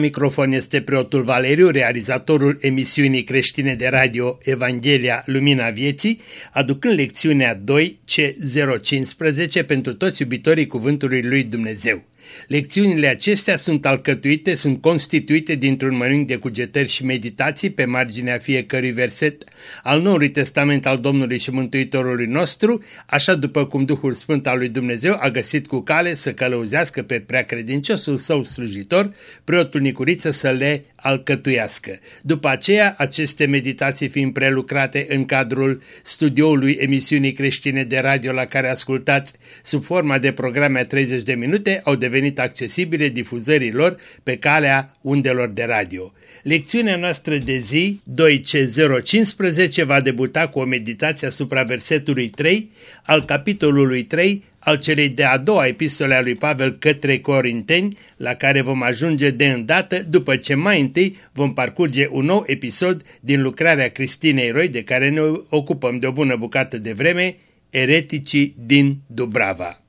La microfon este preotul Valeriu, realizatorul emisiunii creștine de radio Evanghelia Lumina Vieții, aducând lecțiunea 2C015 pentru toți iubitorii Cuvântului Lui Dumnezeu. Lecțiunile acestea sunt alcătuite, sunt constituite dintr-un mănânc de cugetări și meditații pe marginea fiecărui verset al Noului Testament al Domnului și Mântuitorului nostru, așa după cum Duhul Sfânt al lui Dumnezeu a găsit cu cale să călăuzească pe preacredinciosul său slujitor, preotul Nicuriță să le alcătuiască. După aceea, aceste meditații fiind prelucrate în cadrul studioului emisiunii creștine de radio la care ascultați sub forma de programe 30 de minute, au devenit accesibile difuzărilor pe calea undelor de radio. Lecțiunea noastră de zi 2C015 va debuta cu o meditație asupra versetului 3 al capitolului 3 al celei de-a doua epistole a lui Pavel către Corinteni, la care vom ajunge de îndată după ce mai întâi vom parcurge un nou episod din lucrarea Cristinei Roy de care ne ocupăm de o bună bucată de vreme, ereticii din Dubrava.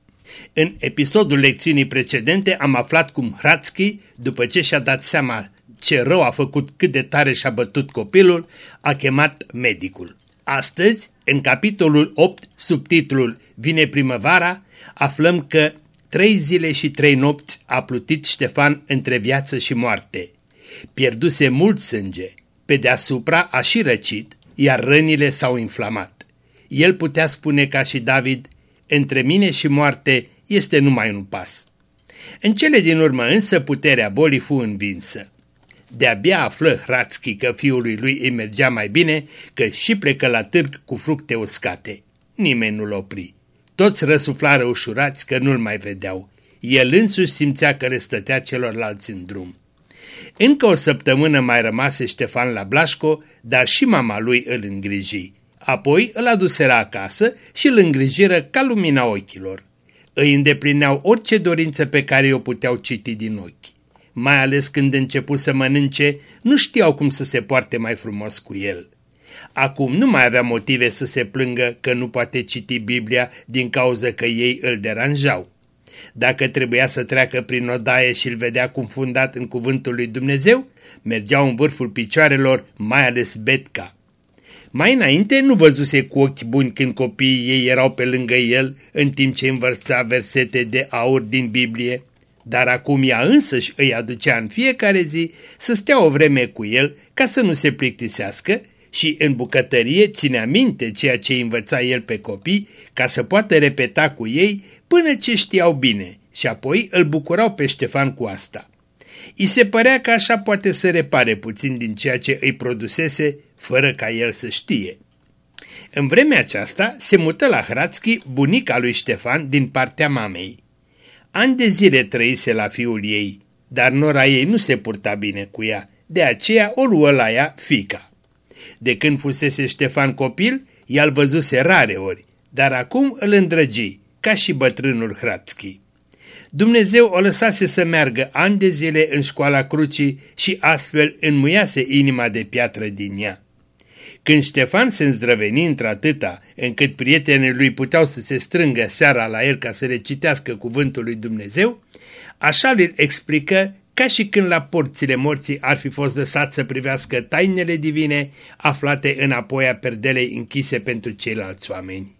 În episodul lecțiunii precedente am aflat cum Hratski, după ce și-a dat seama ce rău a făcut, cât de tare și-a bătut copilul, a chemat medicul. Astăzi, în capitolul 8, subtitlul Vine primăvara, aflăm că trei zile și trei nopți a plutit Ștefan între viață și moarte. Pierduse mult sânge, pe deasupra a și răcit, iar rănile s-au inflamat. El putea spune ca și David, între mine și moarte este numai un pas. În cele din urmă însă puterea bolii fu învinsă. De-abia află Hrațchi că fiului lui îi mergea mai bine, că și plecă la târg cu fructe uscate. Nimeni nu-l opri. Toți răsuflară ușurați că nu-l mai vedeau. El însuși simțea că le stătea celorlalți în drum. Încă o săptămână mai rămase Ștefan la Blașco, dar și mama lui îl îngriji. Apoi îl aduseră acasă și îl îngrijiră ca lumina ochilor. Îi îndeplineau orice dorință pe care o puteau citi din ochi mai ales când început să mănânce, nu știau cum să se poarte mai frumos cu el. Acum nu mai avea motive să se plângă că nu poate citi Biblia din cauza că ei îl deranjau. Dacă trebuia să treacă prin odaie și îl vedea confundat în cuvântul lui Dumnezeu, mergeau în vârful picioarelor, mai ales Betca. Mai înainte nu văzuse cu ochi buni când copiii ei erau pe lângă el în timp ce învăța versete de aur din Biblie dar acum ea însăși îi aducea în fiecare zi să stea o vreme cu el ca să nu se plictisească și în bucătărie ținea minte ceea ce învăța el pe copii ca să poată repeta cu ei până ce știau bine și apoi îl bucurau pe Ștefan cu asta. I se părea că așa poate să repare puțin din ceea ce îi produsese fără ca el să știe. În vremea aceasta se mută la Hrațchi bunica lui Ștefan din partea mamei. Ani de zile trăise la fiul ei, dar nora ei nu se purta bine cu ea, de aceea o luă la ea fica. De când fusese Ștefan copil, ea îl văzuse rare ori, dar acum îl îndrăgi, ca și bătrânul Hrațchi. Dumnezeu o lăsase să meargă ani de zile în școala crucii și astfel înmuiase inima de piatră din ea. Când Ștefan se îndrăveni într-atâta încât prietenii lui puteau să se strângă seara la el ca să le citească cuvântul lui Dumnezeu, așa îl explică ca și când la porțile morții ar fi fost lăsat să privească tainele divine aflate înapoi a perdelei închise pentru ceilalți oameni.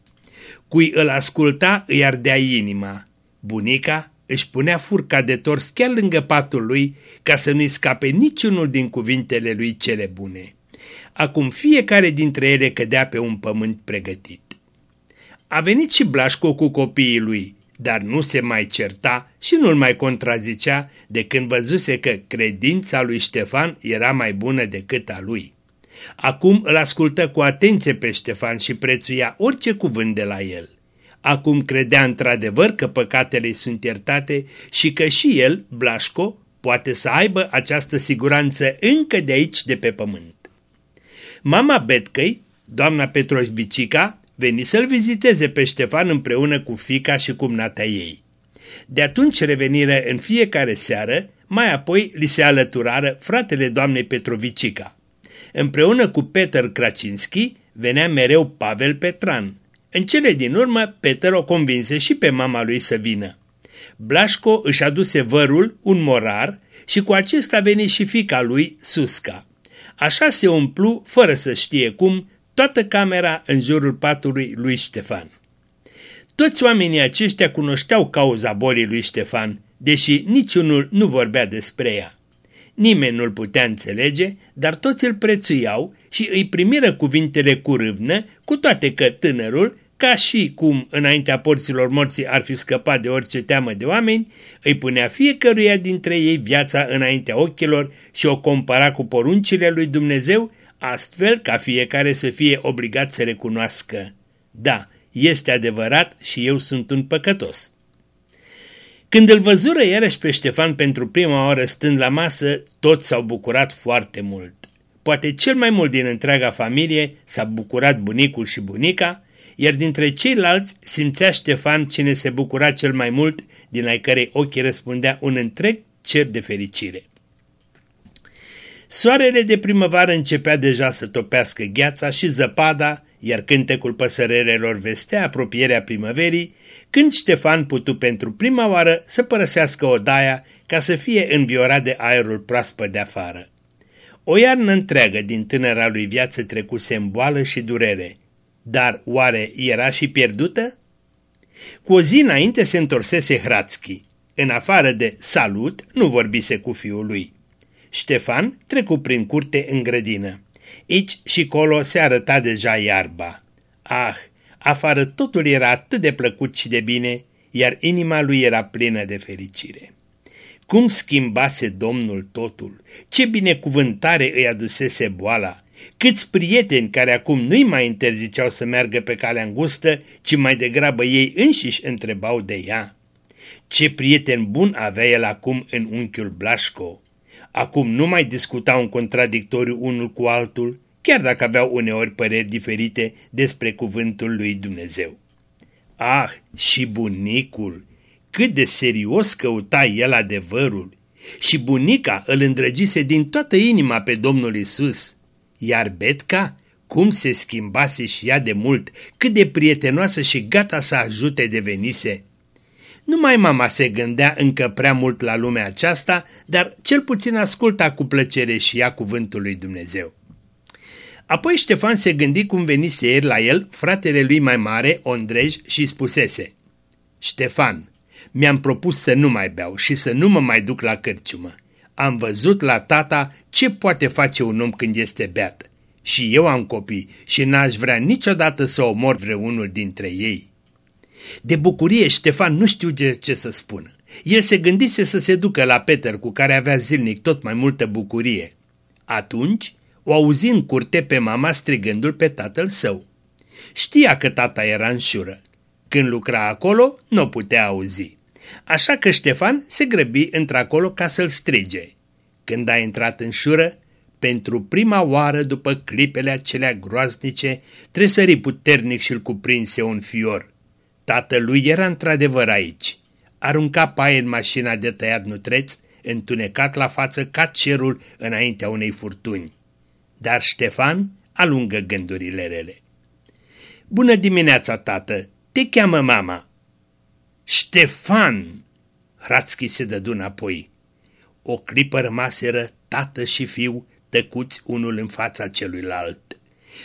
Cui îl asculta îi ardea inima. Bunica își punea furca de tors chiar lângă patul lui ca să nu-i scape niciunul din cuvintele lui cele bune. Acum fiecare dintre ele cădea pe un pământ pregătit. A venit și Blașco cu copiii lui, dar nu se mai certa și nu-l mai contrazicea de când văzuse că credința lui Ștefan era mai bună decât a lui. Acum îl ascultă cu atenție pe Ștefan și prețuia orice cuvânt de la el. Acum credea într-adevăr că păcatele sunt iertate și că și el, Blașco, poate să aibă această siguranță încă de aici de pe pământ. Mama Betcăi, doamna Petroșbicica, veni să-l viziteze pe Ștefan împreună cu fica și cumnata ei. De atunci revenire în fiecare seară, mai apoi li se alăturară fratele doamnei Petrovicica. Împreună cu Peter Kracinski venea mereu Pavel Petran. În cele din urmă, Peter o convinse și pe mama lui să vină. Blașco își aduse vărul, un morar, și cu acesta veni și fica lui, Susca. Așa se umplu, fără să știe cum, toată camera în jurul patului lui Ștefan. Toți oamenii aceștia cunoșteau cauza bolii lui Ștefan, deși niciunul nu vorbea despre ea. Nimeni nu-l putea înțelege, dar toți îl prețuiau și îi primiră cuvintele cu râvnă, cu toate că tânărul, ca și cum înaintea porților morții ar fi scăpat de orice teamă de oameni, îi punea fiecăruia dintre ei viața înaintea ochilor și o compara cu poruncile lui Dumnezeu, astfel ca fiecare să fie obligat să recunoască. Da, este adevărat și eu sunt un păcătos. Când îl văzură iarăși pe Ștefan pentru prima oară stând la masă, toți s-au bucurat foarte mult. Poate cel mai mult din întreaga familie s-a bucurat bunicul și bunica, iar dintre ceilalți simțea Ștefan cine se bucura cel mai mult, din ai cărei ochi răspundea un întreg cer de fericire. Soarele de primăvară începea deja să topească gheața și zăpada, iar cântecul păsărelelor vestea apropierea primăverii, când Ștefan putu pentru prima oară să părăsească odaia ca să fie înviorat de aerul proaspăt de afară. O iarnă întreagă din tânăra lui viață trecuse în boală și durere, dar oare era și pierdută? Cu o zi înainte se întorsese Hrațchi. În afară de salut, nu vorbise cu fiul lui. Ștefan trecu prin curte în grădină. Aici și colo se arăta deja iarba. Ah, afară totul era atât de plăcut și de bine, iar inima lui era plină de fericire. Cum schimbase Domnul totul, ce binecuvântare îi adusese boala, câți prieteni care acum nu-i mai interziceau să meargă pe calea îngustă, ci mai degrabă ei înșiși întrebau de ea. Ce prieten bun avea el acum în unchiul Blașco. Acum nu mai discutau în contradictoriu unul cu altul, chiar dacă aveau uneori păreri diferite despre cuvântul lui Dumnezeu. Ah, și bunicul! Cât de serios căuta el adevărul! Și bunica îl îndrăgise din toată inima pe Domnul Isus. Iar Betca, cum se schimbase și ea de mult, cât de prietenoasă și gata să ajute devenise. Numai mama se gândea încă prea mult la lumea aceasta, dar cel puțin asculta cu plăcere și ea cuvântul lui Dumnezeu. Apoi Ștefan se gândi cum venise ieri la el fratele lui mai mare, Ondrej, și spusese Ștefan, mi-am propus să nu mai beau și să nu mă mai duc la cărciumă. Am văzut la tata ce poate face un om când este beat. Și eu am copii și n-aș vrea niciodată să omor vreunul dintre ei. De bucurie Ștefan nu știu de ce să spună. El se gândise să se ducă la Peter cu care avea zilnic tot mai multă bucurie. Atunci o auzi în curte pe mama strigându-l pe tatăl său. Știa că tata era în șură. Când lucra acolo, nu putea auzi. Așa că Ștefan se grăbi într-acolo ca să-l strige. Când a intrat în șură, pentru prima oară după clipele acelea groaznice, tresări puternic și-l cuprinse un fior. Tatălui era într-adevăr aici. Arunca paie în mașina de tăiat nutreț, întunecat la față ca cerul înaintea unei furtuni. Dar Ștefan alungă gândurile rele. Bună dimineața, tată! Te cheamă mama!" Ștefan! Hrațchi se dădu înapoi. O clipă rămaseră tată și fiu tăcuți unul în fața celuilalt.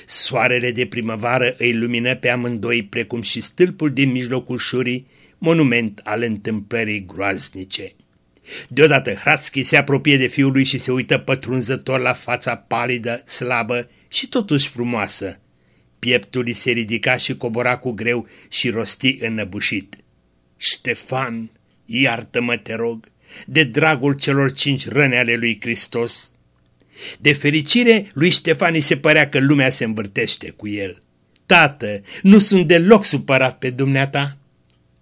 Soarele de primăvară îi lumină pe amândoi precum și stâlpul din mijlocul șurii, monument al întâmplării groaznice. Deodată Hrațchi se apropie de fiul lui și se uită pătrunzător la fața palidă, slabă și totuși frumoasă. Pieptul îi se ridica și cobora cu greu și rosti înnăbușit. Ștefan, iartă-mă, te rog, de dragul celor cinci răni ale lui Hristos. De fericire, lui Ștefan îi se părea că lumea se învârtește cu el. Tată, nu sunt deloc supărat pe dumneata.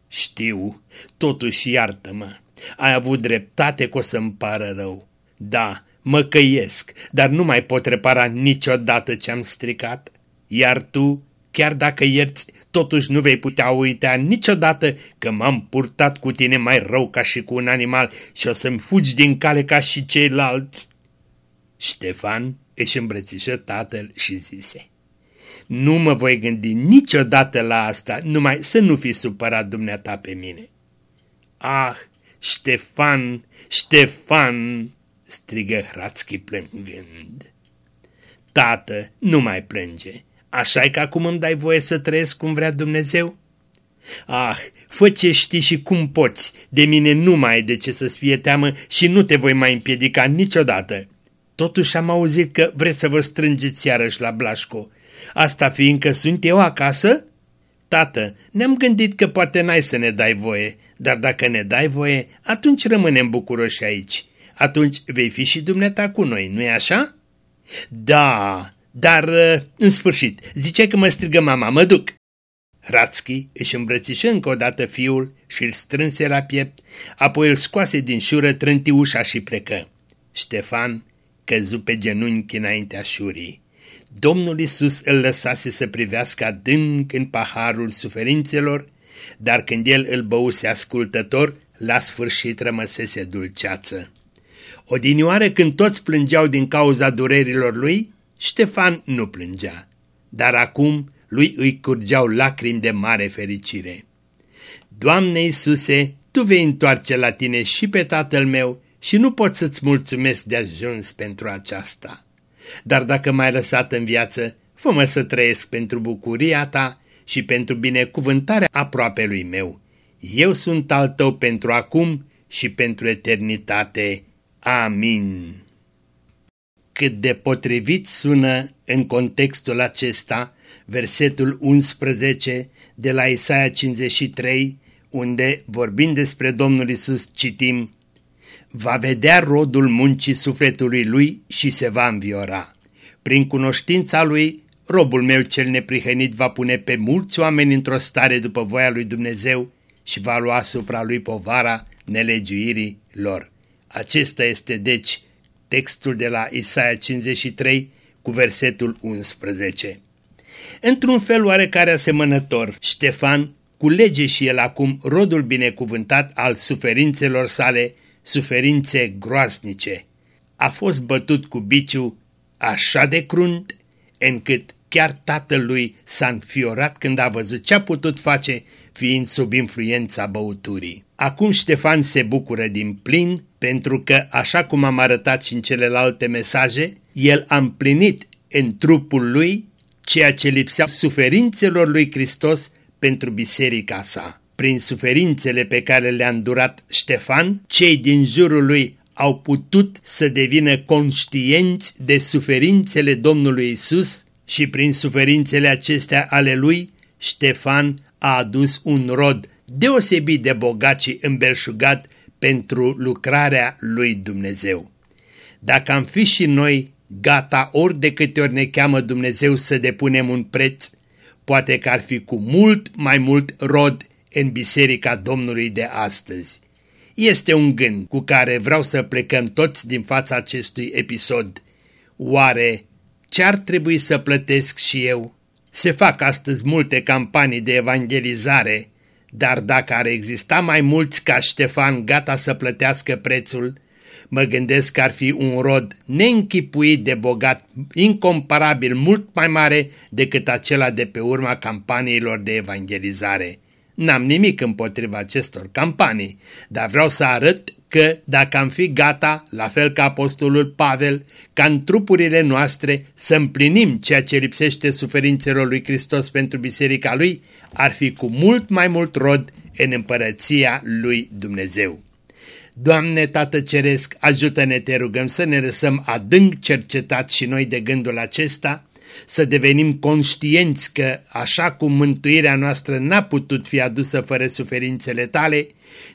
Știu, totuși iartă-mă. Ai avut dreptate că o să-mi pară rău. Da, mă căiesc, dar nu mai pot repara niciodată ce-am stricat. Iar tu, chiar dacă ierți, totuși nu vei putea uita niciodată că m-am purtat cu tine mai rău ca și cu un animal și o să-mi fugi din cale ca și ceilalți. Ștefan își îmbrățișă tatăl și zise, Nu mă voi gândi niciodată la asta, numai să nu fi supărat dumneata pe mine. Ah, Ștefan, Ștefan, strigă Hrațchi plângând. Tată, nu mai plânge. Așa e că acum îmi dai voie să trăiesc cum vrea Dumnezeu? Ah, fă ce știi și cum poți, de mine nu mai e de ce să-ți fie teamă și nu te voi mai împiedica niciodată. Totuși am auzit că vreți să vă strângeți iarăși la Blașco. Asta fiindcă sunt eu acasă? Tată, ne-am gândit că poate n-ai să ne dai voie, dar dacă ne dai voie, atunci rămânem bucuroși aici. Atunci vei fi și dumneata cu noi, nu-i așa? Da, dar în sfârșit, zice că mă strigă mama, mă duc. Hrațchi își îmbrățișă încă o dată fiul și îl strânse la piept, apoi îl scoase din șură, trânti ușa și plecă. Ștefan căzu pe genunchi înaintea șurii. Domnul Isus îl lăsase să privească adânc în paharul suferințelor, dar când el îl băuse ascultător, la sfârșit rămăsese dulceață. Odinioară când toți plângeau din cauza durerilor lui, Ștefan nu plângea, dar acum lui îi curgeau lacrimi de mare fericire. Doamne Iisuse, Tu vei întoarce la Tine și pe tatăl meu și nu pot să-ți mulțumesc de ajuns pentru aceasta. Dar dacă m-ai lăsat în viață, fă-mă să trăiesc pentru bucuria Ta și pentru binecuvântarea aproape lui meu. Eu sunt al Tău pentru acum și pentru eternitate. Amin. Cât de potrivit sună în contextul acesta versetul 11 de la Isaia 53, unde, vorbind despre Domnul Isus, citim Va vedea rodul muncii sufletului lui și se va înviora. Prin cunoștința lui, robul meu cel neprihănit va pune pe mulți oameni într-o stare după voia lui Dumnezeu și va lua asupra lui povara nelegiuirii lor. Acesta este, deci, textul de la Isaia 53 cu versetul 11. Într-un fel oarecare asemănător, Ștefan culege și el acum rodul binecuvântat al suferințelor sale, suferințe groasnice. A fost bătut cu biciu așa de crunt, încât chiar tatălui s-a înfiorat când a văzut ce a putut face fiind sub influența băuturii. Acum Ștefan se bucură din plin pentru că, așa cum am arătat și în celelalte mesaje, el a împlinit în trupul lui ceea ce lipsea suferințelor lui Hristos pentru biserica sa. Prin suferințele pe care le-a îndurat Ștefan, cei din jurul lui au putut să devină conștienți de suferințele Domnului Isus și prin suferințele acestea ale lui, Ștefan a adus un rod deosebit de bogat și îmbelșugat pentru lucrarea lui Dumnezeu. Dacă am fi și noi gata ori de câte ori ne cheamă Dumnezeu să depunem un preț, poate că ar fi cu mult mai mult rod în biserica Domnului de astăzi. Este un gând cu care vreau să plecăm toți din fața acestui episod. Oare ce ar trebui să plătesc și eu? Se fac astăzi multe campanii de evangelizare, dar dacă ar exista mai mulți ca Ștefan gata să plătească prețul, mă gândesc că ar fi un rod neînchipuit de bogat, incomparabil mult mai mare decât acela de pe urma campaniilor de evangelizare. N-am nimic împotriva acestor campanii, dar vreau să arăt că dacă am fi gata, la fel ca apostolul Pavel, ca în trupurile noastre să împlinim ceea ce lipsește suferințelor lui Hristos pentru biserica lui, ar fi cu mult mai mult rod în împărăția lui Dumnezeu. Doamne Tată Ceresc, ajută-ne, te rugăm, să ne lăsăm adânc cercetat și noi de gândul acesta, să devenim conștienți că, așa cum mântuirea noastră n-a putut fi adusă fără suferințele tale,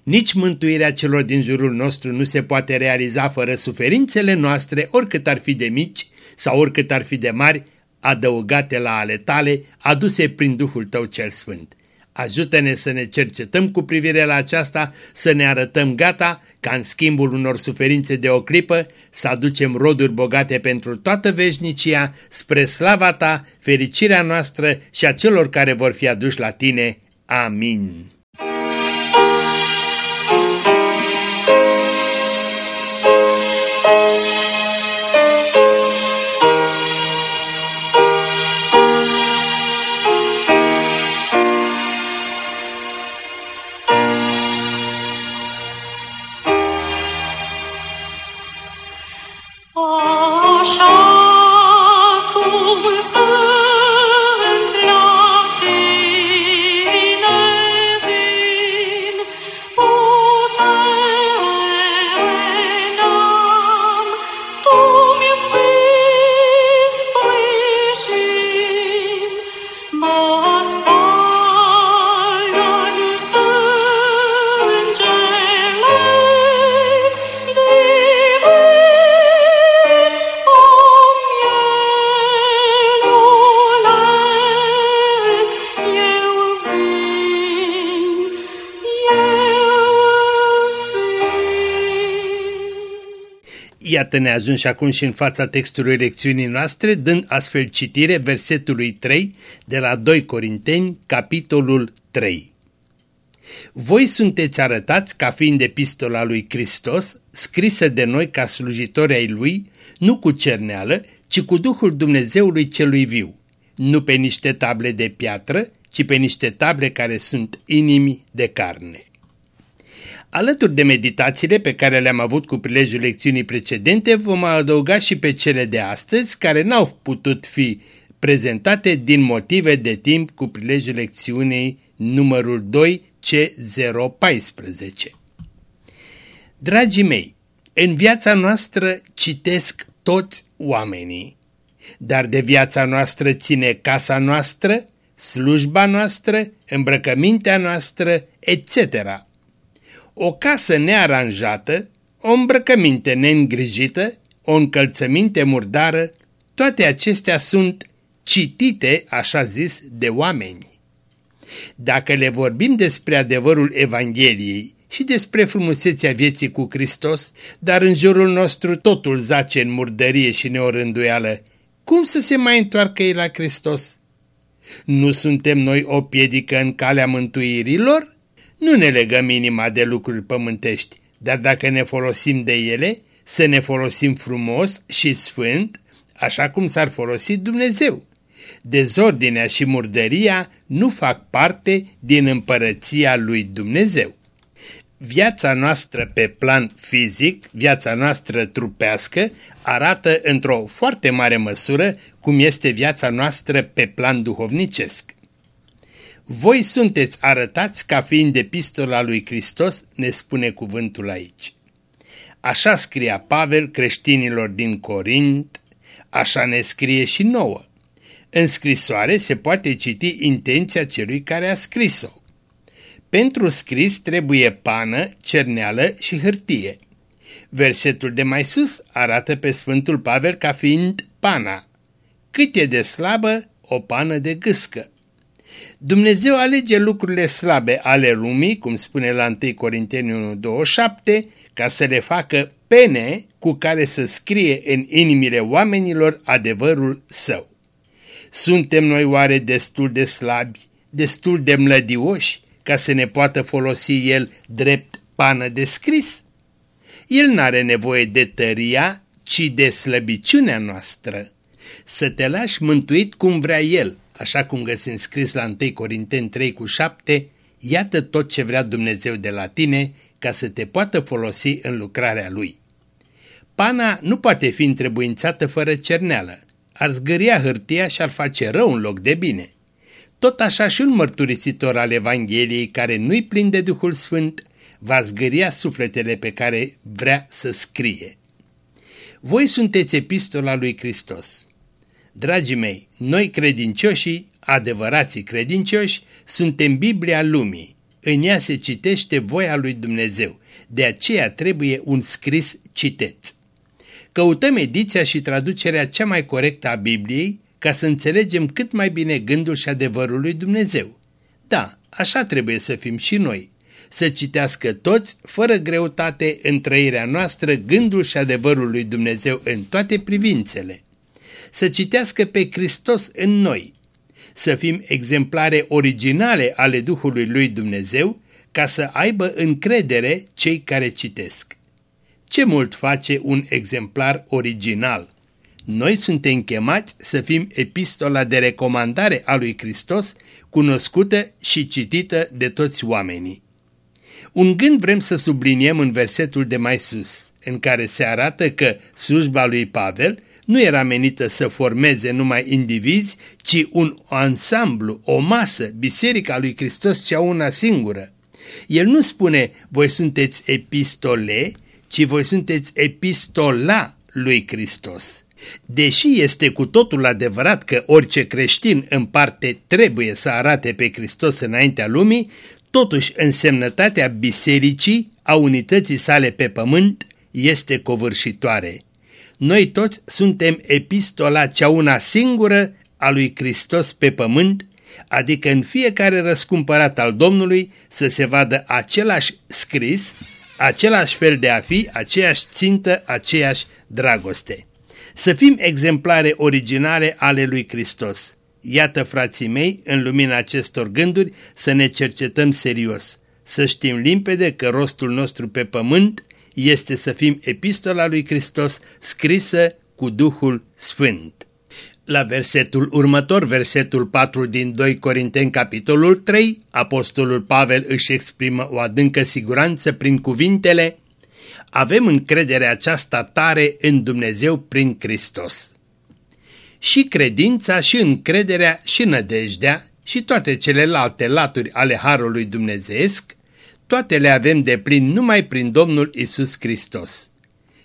nici mântuirea celor din jurul nostru nu se poate realiza fără suferințele noastre, oricât ar fi de mici sau oricât ar fi de mari, adăugate la ale tale, aduse prin Duhul tău cel Sfânt. Ajută-ne să ne cercetăm cu privire la aceasta, să ne arătăm gata ca în schimbul unor suferințe de o clipă să aducem roduri bogate pentru toată veșnicia, spre slava ta, fericirea noastră și a celor care vor fi aduși la tine. Amin. Iată ne ajuns acum și în fața textului lecțiunii noastre, dând astfel citire versetului 3 de la 2 Corinteni, capitolul 3. Voi sunteți arătați ca fiind epistola lui Hristos, scrisă de noi ca slujitori ai lui, nu cu cerneală, ci cu Duhul Dumnezeului celui viu, nu pe niște table de piatră, ci pe niște table care sunt inimi de carne. Alături de meditațiile pe care le-am avut cu prilejul lecțiunii precedente, vom adăuga și pe cele de astăzi, care n-au putut fi prezentate din motive de timp cu prilejul lecțiunii numărul 2 C014. Dragii mei, în viața noastră citesc toți oamenii, dar de viața noastră ține casa noastră, slujba noastră, îmbrăcămintea noastră, etc., o casă nearanjată, o îmbrăcăminte neîngrijită, o încălțăminte murdară, toate acestea sunt citite, așa zis, de oameni. Dacă le vorbim despre adevărul Evangheliei și despre frumusețea vieții cu Hristos, dar în jurul nostru totul zace în murdărie și neorânduială, cum să se mai întoarcă ei la Hristos? Nu suntem noi o piedică în calea mântuirilor? Nu ne legăm inima de lucruri pământești, dar dacă ne folosim de ele, să ne folosim frumos și sfânt, așa cum s-ar folosi Dumnezeu. Dezordinea și murdăria nu fac parte din împărăția lui Dumnezeu. Viața noastră pe plan fizic, viața noastră trupească, arată într-o foarte mare măsură cum este viața noastră pe plan duhovnicesc. Voi sunteți arătați ca fiind epistola lui Hristos, ne spune cuvântul aici. Așa scria Pavel creștinilor din Corint, așa ne scrie și nouă. În scrisoare se poate citi intenția celui care a scris-o. Pentru scris trebuie pană, cerneală și hârtie. Versetul de mai sus arată pe Sfântul Pavel ca fiind pana. Cât e de slabă, o pană de gâscă. Dumnezeu alege lucrurile slabe ale lumii, cum spune la 1 Corinteni 1.27, ca să le facă pene cu care să scrie în inimile oamenilor adevărul său. Suntem noi oare destul de slabi, destul de mlădioși, ca să ne poată folosi el drept pană de scris? El n-are nevoie de tăria, ci de slăbiciunea noastră. Să te lași mântuit cum vrea el, așa cum găsim scris la 1 Corinteni 3 cu 7, iată tot ce vrea Dumnezeu de la tine ca să te poată folosi în lucrarea Lui. Pana nu poate fi întrebuințată fără cerneală, ar zgâria hârtia și ar face rău în loc de bine. Tot așa și un mărturisitor al Evangheliei care nu-i plin de Duhul Sfânt va zgâria sufletele pe care vrea să scrie. Voi sunteți epistola lui Hristos. Dragii mei, noi credincioșii, adevărații credincioși, suntem Biblia lumii. În ea se citește voia lui Dumnezeu, de aceea trebuie un scris citeț. Căutăm ediția și traducerea cea mai corectă a Bibliei ca să înțelegem cât mai bine gândul și adevărul lui Dumnezeu. Da, așa trebuie să fim și noi, să citească toți, fără greutate, în trăirea noastră, gândul și adevărul lui Dumnezeu în toate privințele să citească pe Hristos în noi, să fim exemplare originale ale Duhului lui Dumnezeu, ca să aibă încredere cei care citesc. Ce mult face un exemplar original? Noi suntem chemați să fim epistola de recomandare a lui Hristos, cunoscută și citită de toți oamenii. Un gând vrem să subliniem în versetul de mai sus, în care se arată că slujba lui Pavel nu era menită să formeze numai indivizi, ci un ansamblu, o masă, biserica lui Hristos cea una singură. El nu spune, voi sunteți epistole, ci voi sunteți epistola lui Hristos. Deși este cu totul adevărat că orice creștin în parte trebuie să arate pe Hristos înaintea lumii, totuși însemnătatea bisericii, a unității sale pe pământ, este covârșitoare. Noi toți suntem epistola cea una singură a lui Hristos pe pământ, adică în fiecare răscumpărat al Domnului să se vadă același scris, același fel de a fi, aceeași țintă, aceeași dragoste. Să fim exemplare originale ale lui Hristos. Iată, frații mei, în lumina acestor gânduri, să ne cercetăm serios, să știm limpede că rostul nostru pe pământ este să fim epistola lui Hristos scrisă cu Duhul Sfânt. La versetul următor, versetul 4 din 2 Corinteni, capitolul 3, apostolul Pavel își exprimă o adâncă siguranță prin cuvintele Avem încredere aceasta tare în Dumnezeu prin Hristos. Și credința, și încrederea, și nădejdea, și toate celelalte laturi ale Harului Dumnezeesc toate le avem de plin numai prin Domnul Isus Hristos.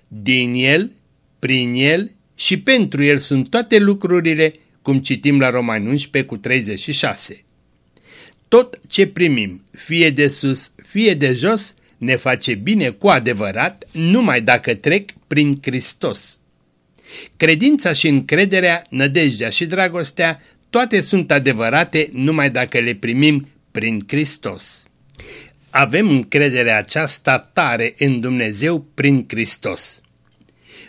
Din El, prin El și pentru El sunt toate lucrurile, cum citim la Romani 11 cu 36. Tot ce primim, fie de sus, fie de jos, ne face bine cu adevărat numai dacă trec prin Hristos. Credința și încrederea, nădejdea și dragostea, toate sunt adevărate numai dacă le primim prin Hristos avem încrederea aceasta tare în Dumnezeu prin Hristos.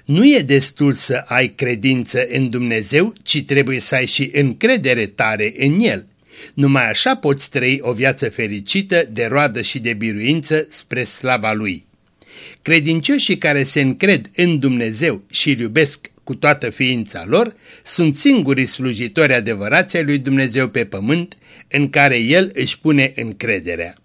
Nu e destul să ai credință în Dumnezeu, ci trebuie să ai și încredere tare în El. Numai așa poți trăi o viață fericită, de roadă și de biruință spre slava Lui. Credincioșii care se încred în Dumnezeu și îl iubesc cu toată ființa lor, sunt singurii slujitori adevărați ai lui Dumnezeu pe pământ, în care El își pune încrederea.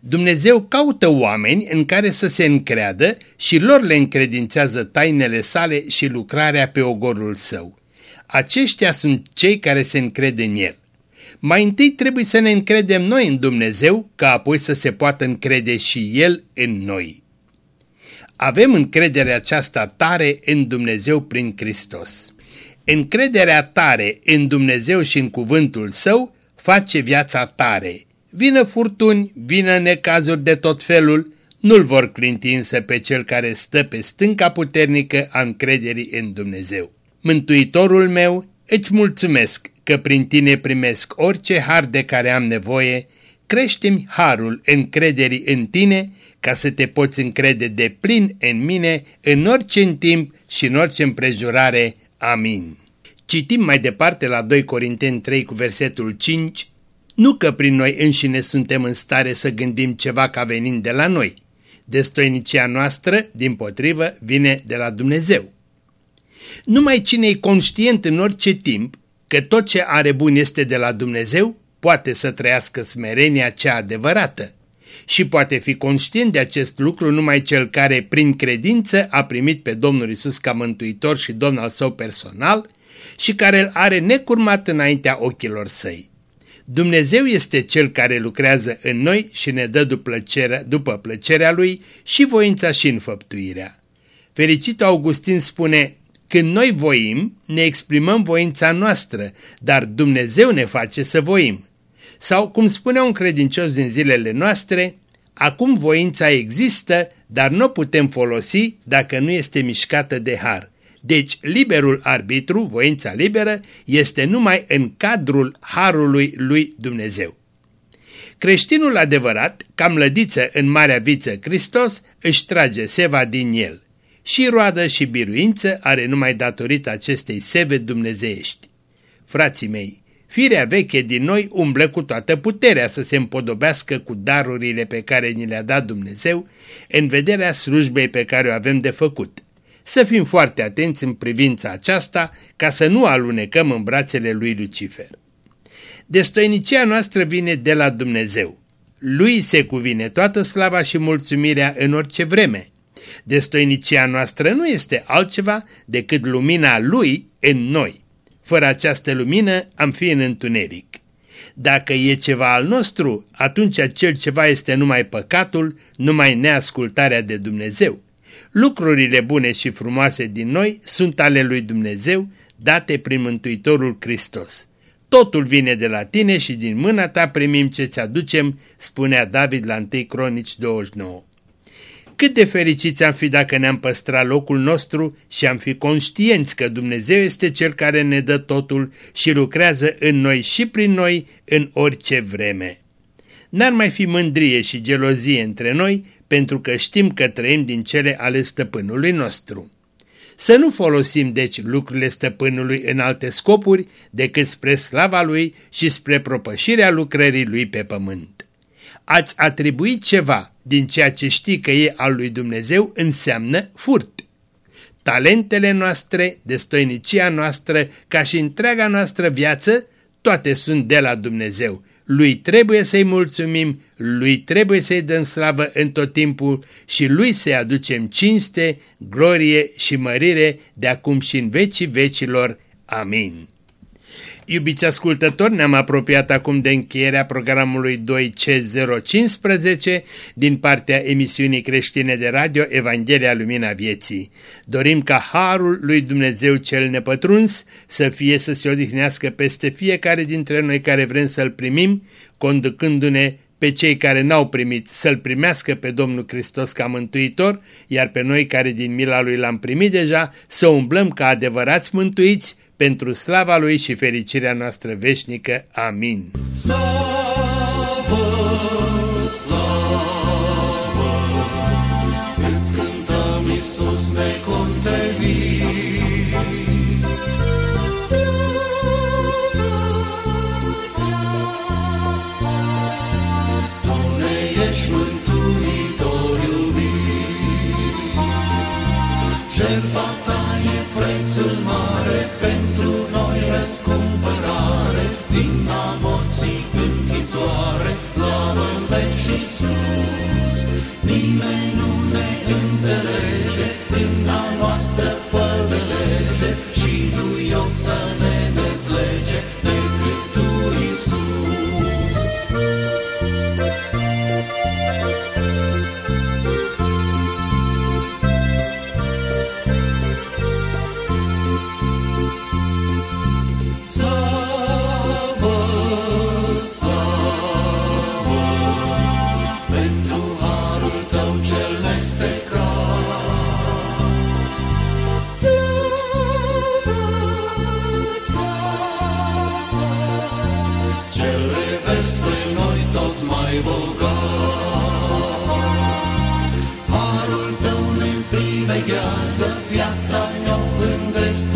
Dumnezeu caută oameni în care să se încreadă și lor le încredințează tainele sale și lucrarea pe ogorul său. Aceștia sunt cei care se încred în El. Mai întâi trebuie să ne încredem noi în Dumnezeu, ca apoi să se poată încrede și El în noi. Avem încrederea aceasta tare în Dumnezeu prin Hristos. Încrederea tare în Dumnezeu și în cuvântul Său face viața tare, Vină furtuni, vină necazuri de tot felul, nu-l vor clinti însă pe cel care stă pe stânca puternică a încrederii în Dumnezeu. Mântuitorul meu, îți mulțumesc că prin tine primesc orice har de care am nevoie, crește-mi harul încrederii în tine ca să te poți încrede de plin în mine în orice în timp și în orice împrejurare. Amin. Citim mai departe la 2 Corinteni 3 cu versetul 5 nu că prin noi înșine suntem în stare să gândim ceva ca venind de la noi. Destoinicia noastră, din potrivă, vine de la Dumnezeu. Numai cine e conștient în orice timp că tot ce are bun este de la Dumnezeu, poate să trăiască smerenia cea adevărată. Și poate fi conștient de acest lucru numai cel care, prin credință, a primit pe Domnul Isus ca mântuitor și domn al său personal și care îl are necurmat înaintea ochilor săi. Dumnezeu este Cel care lucrează în noi și ne dă după plăcerea, după plăcerea Lui și voința și înfăptuirea. Fericit Augustin spune, când noi voim, ne exprimăm voința noastră, dar Dumnezeu ne face să voim. Sau, cum spunea un credincios din zilele noastre, acum voința există, dar nu putem folosi dacă nu este mișcată de har. Deci liberul arbitru, voința liberă, este numai în cadrul harului lui Dumnezeu. Creștinul adevărat, cam lădiță în Marea Viță Hristos, își trage seva din el. Și roadă și biruință are numai datorită acestei seve dumnezeiești. Frații mei, firea veche din noi umblă cu toată puterea să se împodobească cu darurile pe care ni le-a dat Dumnezeu în vederea slujbei pe care o avem de făcut să fim foarte atenți în privința aceasta ca să nu alunecăm în brațele lui Lucifer. Destoinicia noastră vine de la Dumnezeu. Lui se cuvine toată slava și mulțumirea în orice vreme. Destoinicia noastră nu este altceva decât lumina Lui în noi. Fără această lumină am fi în întuneric. Dacă e ceva al nostru, atunci acel ceva este numai păcatul, numai neascultarea de Dumnezeu. Lucrurile bune și frumoase din noi sunt ale lui Dumnezeu, date prin Mântuitorul Hristos. Totul vine de la tine și din mâna ta primim ce-ți aducem, spunea David la 1 Cronici 29. Cât de fericiți am fi dacă ne-am păstrat locul nostru și am fi conștienți că Dumnezeu este Cel care ne dă totul și lucrează în noi și prin noi în orice vreme. N-ar mai fi mândrie și gelozie între noi pentru că știm că trăim din cele ale stăpânului nostru. Să nu folosim deci lucrurile stăpânului în alte scopuri decât spre slava lui și spre propășirea lucrării lui pe pământ. Ați atribuit ceva din ceea ce știi că e al lui Dumnezeu înseamnă furt. Talentele noastre, destoinicia noastră, ca și întreaga noastră viață, toate sunt de la Dumnezeu. Lui trebuie să-i mulțumim, lui trebuie să-i dăm slavă în tot timpul și lui să-i aducem cinste, glorie și mărire de acum și în vecii vecilor. Amin. Iubiți ascultători, ne-am apropiat acum de încheierea programului 2C015 din partea emisiunii creștine de radio Evanghelia Lumina Vieții. Dorim ca Harul lui Dumnezeu cel nepătruns să fie să se odihnească peste fiecare dintre noi care vrem să-L primim, conducându-ne pe cei care n-au primit să-L primească pe Domnul Hristos ca mântuitor, iar pe noi care din mila Lui l-am primit deja, să umblăm ca adevărați mântuiți pentru slava Lui și fericirea noastră veșnică. Amin. Slavă, slavă,